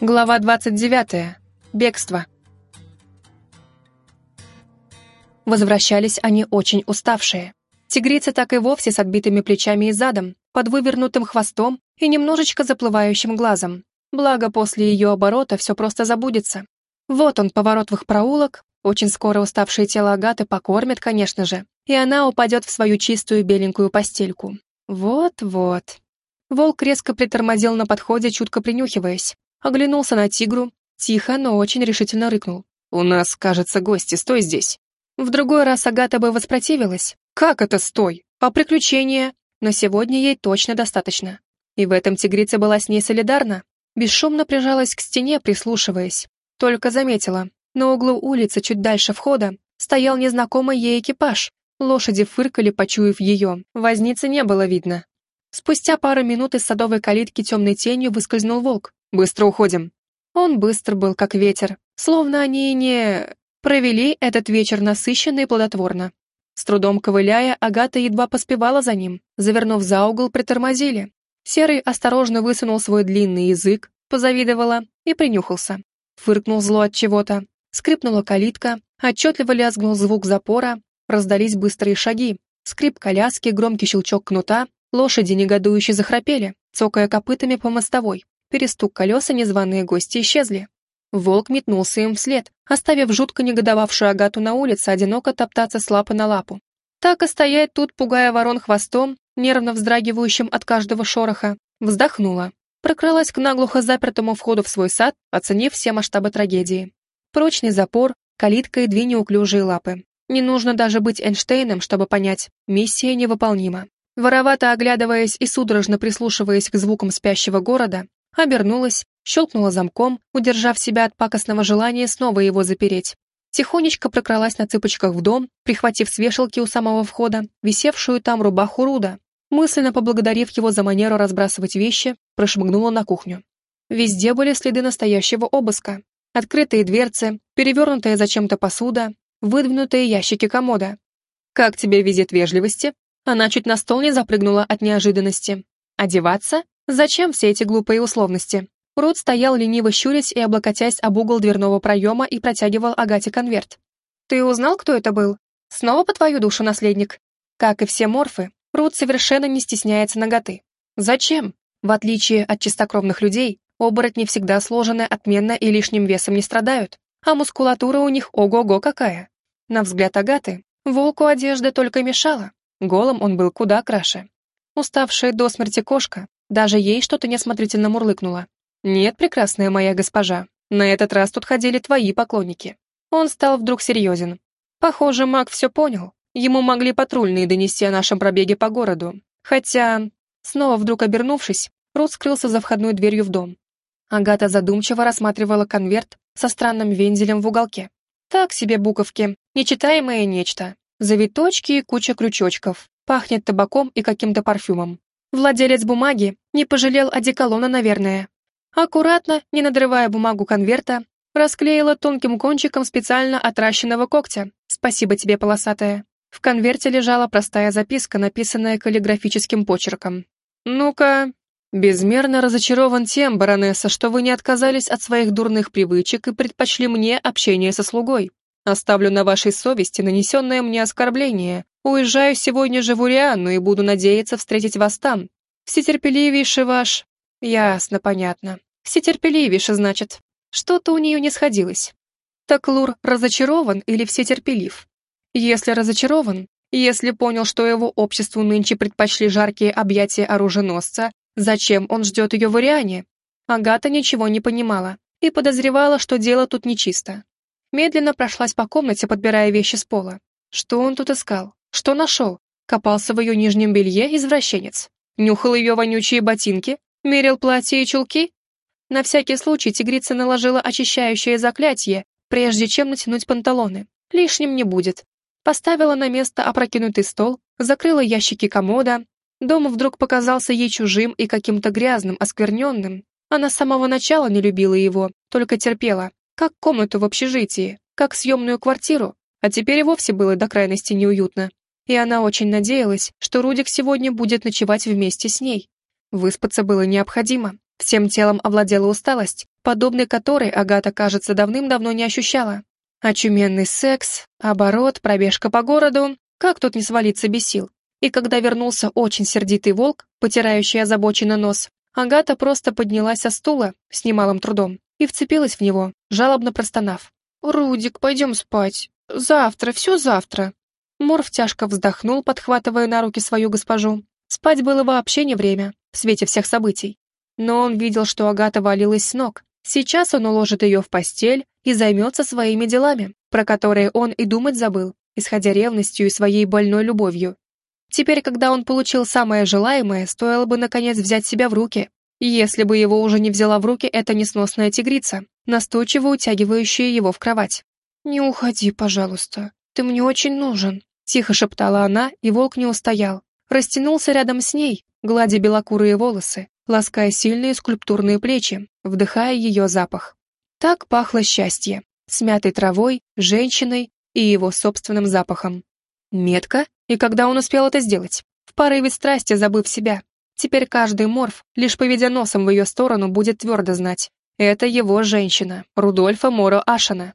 Глава 29. Бегство. Возвращались они очень уставшие. Тигрица так и вовсе с отбитыми плечами и задом, под вывернутым хвостом и немножечко заплывающим глазом. Благо, после ее оборота все просто забудется. Вот он, поворот в их проулок, очень скоро уставшее тело Агаты покормят, конечно же, и она упадет в свою чистую беленькую постельку. Вот-вот. Волк резко притормозил на подходе, чутко принюхиваясь, оглянулся на тигру, тихо, но очень решительно рыкнул. «У нас, кажется, гости, стой здесь». В другой раз Агата бы воспротивилась. «Как это стой? А приключения?» Но сегодня ей точно достаточно. И в этом тигрица была с ней солидарна. Бесшумно прижалась к стене, прислушиваясь. Только заметила, на углу улицы, чуть дальше входа, стоял незнакомый ей экипаж. Лошади фыркали, почуяв ее. Возницы не было видно. Спустя пару минут из садовой калитки темной тенью выскользнул волк. Быстро уходим». Он быстро был, как ветер, словно они не... провели этот вечер насыщенно и плодотворно. С трудом ковыляя, Агата едва поспевала за ним. Завернув за угол, притормозили. Серый осторожно высунул свой длинный язык, позавидовала и принюхался. Фыркнул зло от чего-то. Скрипнула калитка, отчетливо лязгнул звук запора, раздались быстрые шаги. Скрип коляски, громкий щелчок кнута, лошади негодующе захрапели, цокая копытами по мостовой перестук колеса незваные гости исчезли. Волк метнулся им вслед, оставив жутко негодовавшую Агату на улице одиноко топтаться с лапы на лапу. Так и стоять тут, пугая ворон хвостом, нервно вздрагивающим от каждого шороха, вздохнула. Прокралась к наглухо запертому входу в свой сад, оценив все масштабы трагедии. Прочный запор, калитка и две неуклюжие лапы. Не нужно даже быть Эйнштейном, чтобы понять, миссия невыполнима. Воровато оглядываясь и судорожно прислушиваясь к звукам спящего города, обернулась, щелкнула замком, удержав себя от пакостного желания снова его запереть. Тихонечко прокралась на цыпочках в дом, прихватив с вешалки у самого входа висевшую там рубаху Руда. Мысленно поблагодарив его за манеру разбрасывать вещи, прошмыгнула на кухню. Везде были следы настоящего обыска. Открытые дверцы, перевернутая зачем-то посуда, выдвинутые ящики комода. «Как тебе визит вежливости?» Она чуть на стол не запрыгнула от неожиданности. «Одеваться? Зачем все эти глупые условности? Рут стоял лениво щурясь и облокотясь об угол дверного проема и протягивал Агате конверт. «Ты узнал, кто это был? Снова по твою душу, наследник?» Как и все морфы, Рут совершенно не стесняется ноготы. Зачем? В отличие от чистокровных людей, оборотни всегда сложены отменно и лишним весом не страдают, а мускулатура у них ого-го какая. На взгляд Агаты, волку одежда только мешала, голым он был куда краше. Уставшая до смерти кошка даже ей что-то неосмотрительно мурлыкнуло. «Нет, прекрасная моя госпожа, на этот раз тут ходили твои поклонники». Он стал вдруг серьезен. Похоже, маг все понял. Ему могли патрульные донести о нашем пробеге по городу. Хотя, снова вдруг обернувшись, Рут скрылся за входной дверью в дом. Агата задумчиво рассматривала конверт со странным вензелем в уголке. Так себе буковки, нечитаемое нечто. Завиточки и куча крючочков. Пахнет табаком и каким-то парфюмом. Владелец бумаги не пожалел одеколона, наверное. Аккуратно, не надрывая бумагу конверта, расклеила тонким кончиком специально отращенного когтя. «Спасибо тебе, полосатая». В конверте лежала простая записка, написанная каллиграфическим почерком. «Ну-ка...» «Безмерно разочарован тем, баронесса, что вы не отказались от своих дурных привычек и предпочли мне общение со слугой. Оставлю на вашей совести нанесенное мне оскорбление, Уезжаю сегодня же в Урианну и буду надеяться встретить вас там. Всетерпеливейший ваш...» «Ясно, понятно. Всетерпеливейший, значит. Что-то у нее не сходилось. Так Лур разочарован или всетерпелив? Если разочарован, если понял, что его обществу нынче предпочли жаркие объятия оруженосца, зачем он ждет ее в Уриане? Агата ничего не понимала и подозревала, что дело тут нечисто. Медленно прошлась по комнате, подбирая вещи с пола. Что он тут искал? Что нашел? Копался в ее нижнем белье извращенец. Нюхал ее вонючие ботинки? Мерил платье и чулки? На всякий случай тигрица наложила очищающее заклятие, прежде чем натянуть панталоны. Лишним не будет. Поставила на место опрокинутый стол, закрыла ящики комода. Дом вдруг показался ей чужим и каким-то грязным, оскверненным. Она с самого начала не любила его, только терпела, как комнату в общежитии, как съемную квартиру, а теперь и вовсе было до крайности неуютно и она очень надеялась, что Рудик сегодня будет ночевать вместе с ней. Выспаться было необходимо. Всем телом овладела усталость, подобной которой Агата, кажется, давным-давно не ощущала. Очуменный секс, оборот, пробежка по городу, как тут не свалиться без сил. И когда вернулся очень сердитый волк, потирающий озабоченный нос, Агата просто поднялась со стула с немалым трудом и вцепилась в него, жалобно простонав. «Рудик, пойдем спать. Завтра, все завтра». Морф тяжко вздохнул, подхватывая на руки свою госпожу. Спать было вообще не время, в свете всех событий. Но он видел, что Агата валилась с ног. Сейчас он уложит ее в постель и займется своими делами, про которые он и думать забыл, исходя ревностью и своей больной любовью. Теперь, когда он получил самое желаемое, стоило бы наконец взять себя в руки. Если бы его уже не взяла в руки эта несносная тигрица, настойчиво утягивающая его в кровать. «Не уходи, пожалуйста, ты мне очень нужен», — тихо шептала она, и волк не устоял. Растянулся рядом с ней, гладя белокурые волосы, лаская сильные скульптурные плечи, вдыхая ее запах. Так пахло счастье, смятой травой, женщиной и его собственным запахом. Метко? И когда он успел это сделать? В порыве страсти, забыв себя. Теперь каждый морф, лишь поведя носом в ее сторону, будет твердо знать. Это его женщина, Рудольфа Моро Ашина.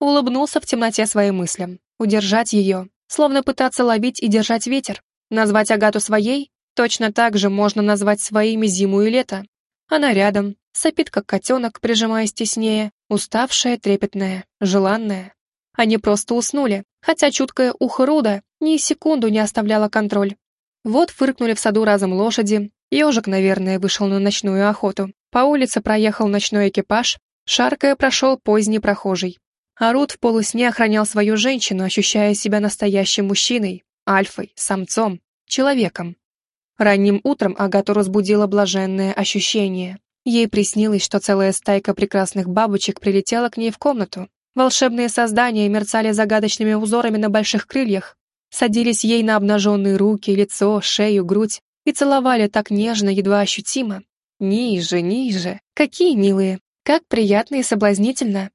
Улыбнулся в темноте своим мыслям. Удержать ее, словно пытаться ловить и держать ветер. Назвать Агату своей? Точно так же можно назвать своими зиму и лето. Она рядом, сопит как котенок, прижимаясь теснее, уставшая, трепетная, желанная. Они просто уснули, хотя чуткое ухо Руда ни секунду не оставляло контроль. Вот фыркнули в саду разом лошади, ежик, наверное, вышел на ночную охоту. По улице проехал ночной экипаж, шаркая прошел поздний прохожий. А Руд в полусне охранял свою женщину, ощущая себя настоящим мужчиной, альфой, самцом, человеком. Ранним утром Агату разбудило блаженное ощущение. Ей приснилось, что целая стайка прекрасных бабочек прилетела к ней в комнату. Волшебные создания мерцали загадочными узорами на больших крыльях, садились ей на обнаженные руки, лицо, шею, грудь и целовали так нежно, едва ощутимо. Ниже, ниже. Какие милые. Как приятно и соблазнительно.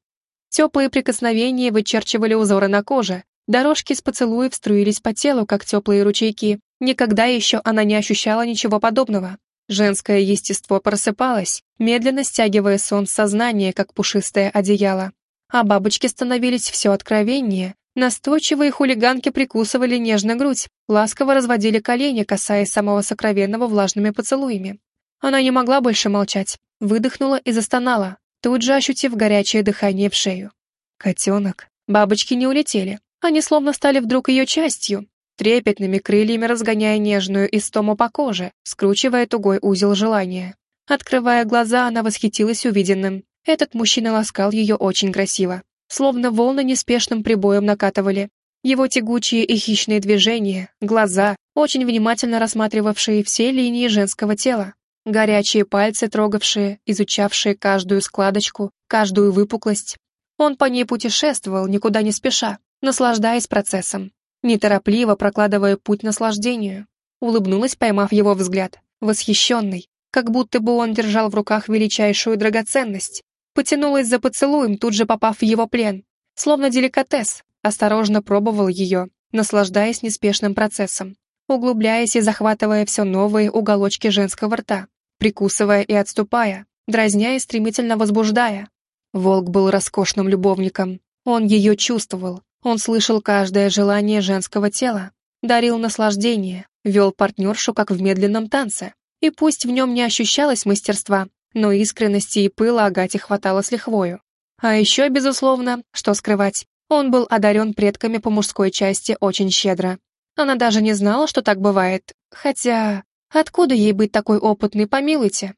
Теплые прикосновения вычерчивали узоры на коже. Дорожки с поцелуев струились по телу, как теплые ручейки. Никогда еще она не ощущала ничего подобного. Женское естество просыпалось, медленно стягивая сон с сознания, как пушистое одеяло. А бабочки становились все откровеннее, Настойчивые хулиганки прикусывали нежно грудь, ласково разводили колени, касаясь самого сокровенного влажными поцелуями. Она не могла больше молчать, выдохнула и застонала, тут же ощутив горячее дыхание в шею. Котенок. Бабочки не улетели, они словно стали вдруг ее частью, трепетными крыльями разгоняя нежную истому по коже, скручивая тугой узел желания. Открывая глаза, она восхитилась увиденным. Этот мужчина ласкал ее очень красиво словно волны неспешным прибоем накатывали. Его тягучие и хищные движения, глаза, очень внимательно рассматривавшие все линии женского тела, горячие пальцы, трогавшие, изучавшие каждую складочку, каждую выпуклость. Он по ней путешествовал, никуда не спеша, наслаждаясь процессом, неторопливо прокладывая путь наслаждению. Улыбнулась, поймав его взгляд, восхищенный, как будто бы он держал в руках величайшую драгоценность, Потянулась за поцелуем, тут же попав в его плен. Словно деликатес, осторожно пробовал ее, наслаждаясь неспешным процессом, углубляясь и захватывая все новые уголочки женского рта, прикусывая и отступая, дразня и стремительно возбуждая. Волк был роскошным любовником. Он ее чувствовал, он слышал каждое желание женского тела, дарил наслаждение, вел партнершу как в медленном танце. И пусть в нем не ощущалось мастерства, но искренности и пыла Агате хватало с лихвою. А еще, безусловно, что скрывать, он был одарен предками по мужской части очень щедро. Она даже не знала, что так бывает, хотя... Откуда ей быть такой опытной, помилуйте?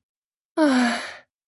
Ах...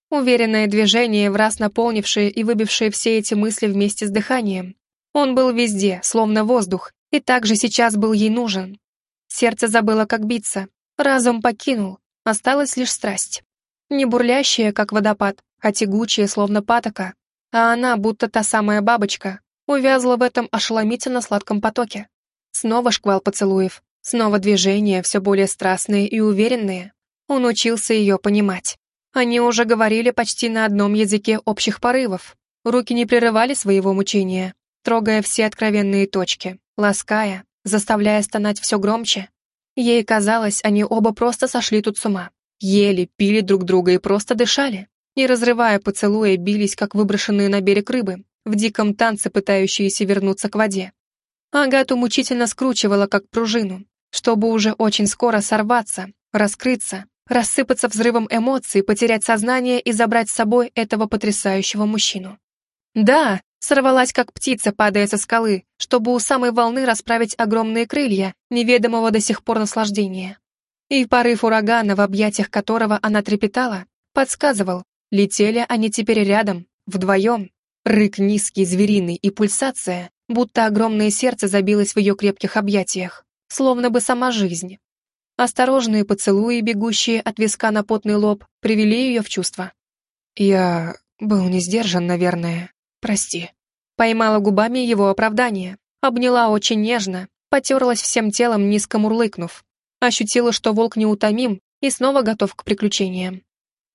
Уверенное движение, в раз наполнившее и выбившее все эти мысли вместе с дыханием. Он был везде, словно воздух, и также сейчас был ей нужен. Сердце забыло, как биться, разум покинул, осталась лишь страсть. Не бурлящая, как водопад, а тягучая, словно патока. А она, будто та самая бабочка, увязла в этом ошеломительно сладком потоке. Снова шквал поцелуев, снова движения, все более страстные и уверенные. Он учился ее понимать. Они уже говорили почти на одном языке общих порывов. Руки не прерывали своего мучения, трогая все откровенные точки, лаская, заставляя стонать все громче. Ей казалось, они оба просто сошли тут с ума. Ели, пили друг друга и просто дышали. не разрывая поцелуя, бились, как выброшенные на берег рыбы, в диком танце пытающиеся вернуться к воде. Агату мучительно скручивала, как пружину, чтобы уже очень скоро сорваться, раскрыться, рассыпаться взрывом эмоций, потерять сознание и забрать с собой этого потрясающего мужчину. Да, сорвалась, как птица, падая со скалы, чтобы у самой волны расправить огромные крылья, неведомого до сих пор наслаждения. И порыв урагана, в объятиях которого она трепетала, подсказывал, летели они теперь рядом, вдвоем. Рык низкий, звериный и пульсация, будто огромное сердце забилось в ее крепких объятиях, словно бы сама жизнь. Осторожные поцелуи, бегущие от виска на потный лоб, привели ее в чувство. «Я был не сдержан, наверное. Прости». Поймала губами его оправдание, обняла очень нежно, потерлась всем телом, низко мурлыкнув. Ощутила, что волк неутомим и снова готов к приключениям.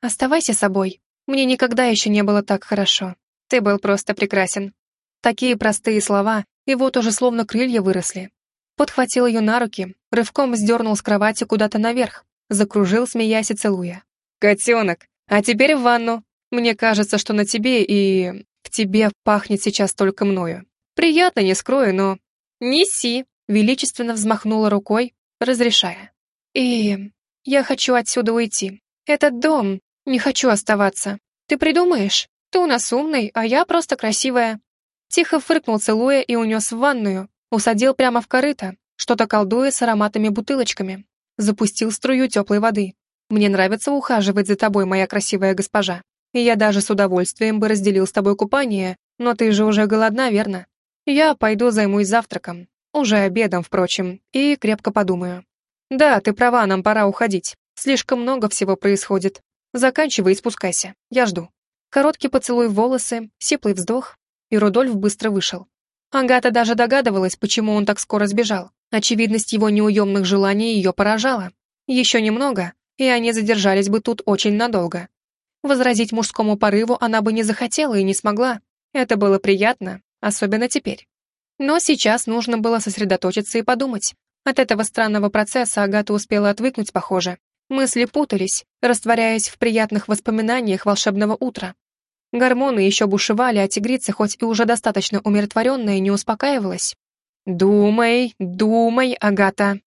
«Оставайся собой. Мне никогда еще не было так хорошо. Ты был просто прекрасен». Такие простые слова, и вот уже словно крылья выросли, подхватил ее на руки, рывком сдернул с кровати куда-то наверх, закружил, смеясь и целуя. «Котенок, а теперь в ванну. Мне кажется, что на тебе и... в тебе пахнет сейчас только мною. Приятно, не скрою, но... Неси!» Величественно взмахнула рукой, разрешая. «И... я хочу отсюда уйти. Этот дом... не хочу оставаться. Ты придумаешь? Ты у нас умный, а я просто красивая». Тихо фыркнул, целуя, и унес в ванную, Усадил прямо в корыто, что-то колдуя с ароматами бутылочками. Запустил струю теплой воды. Мне нравится ухаживать за тобой, моя красивая госпожа. И я даже с удовольствием бы разделил с тобой купание, но ты же уже голодна, верно? Я пойду займусь завтраком, уже обедом, впрочем, и крепко подумаю. Да, ты права, нам пора уходить. Слишком много всего происходит. Заканчивай и спускайся. Я жду. Короткий поцелуй в волосы, сиплый вздох, и Рудольф быстро вышел. Агата даже догадывалась, почему он так скоро сбежал. Очевидность его неуемных желаний ее поражала. Еще немного, и они задержались бы тут очень надолго. Возразить мужскому порыву она бы не захотела и не смогла. Это было приятно, особенно теперь. Но сейчас нужно было сосредоточиться и подумать. От этого странного процесса Агата успела отвыкнуть, похоже. Мысли путались, растворяясь в приятных воспоминаниях волшебного утра. Гормоны еще бушевали, а тигрица, хоть и уже достаточно умиротворенная, не успокаивалась. «Думай, думай, Агата»,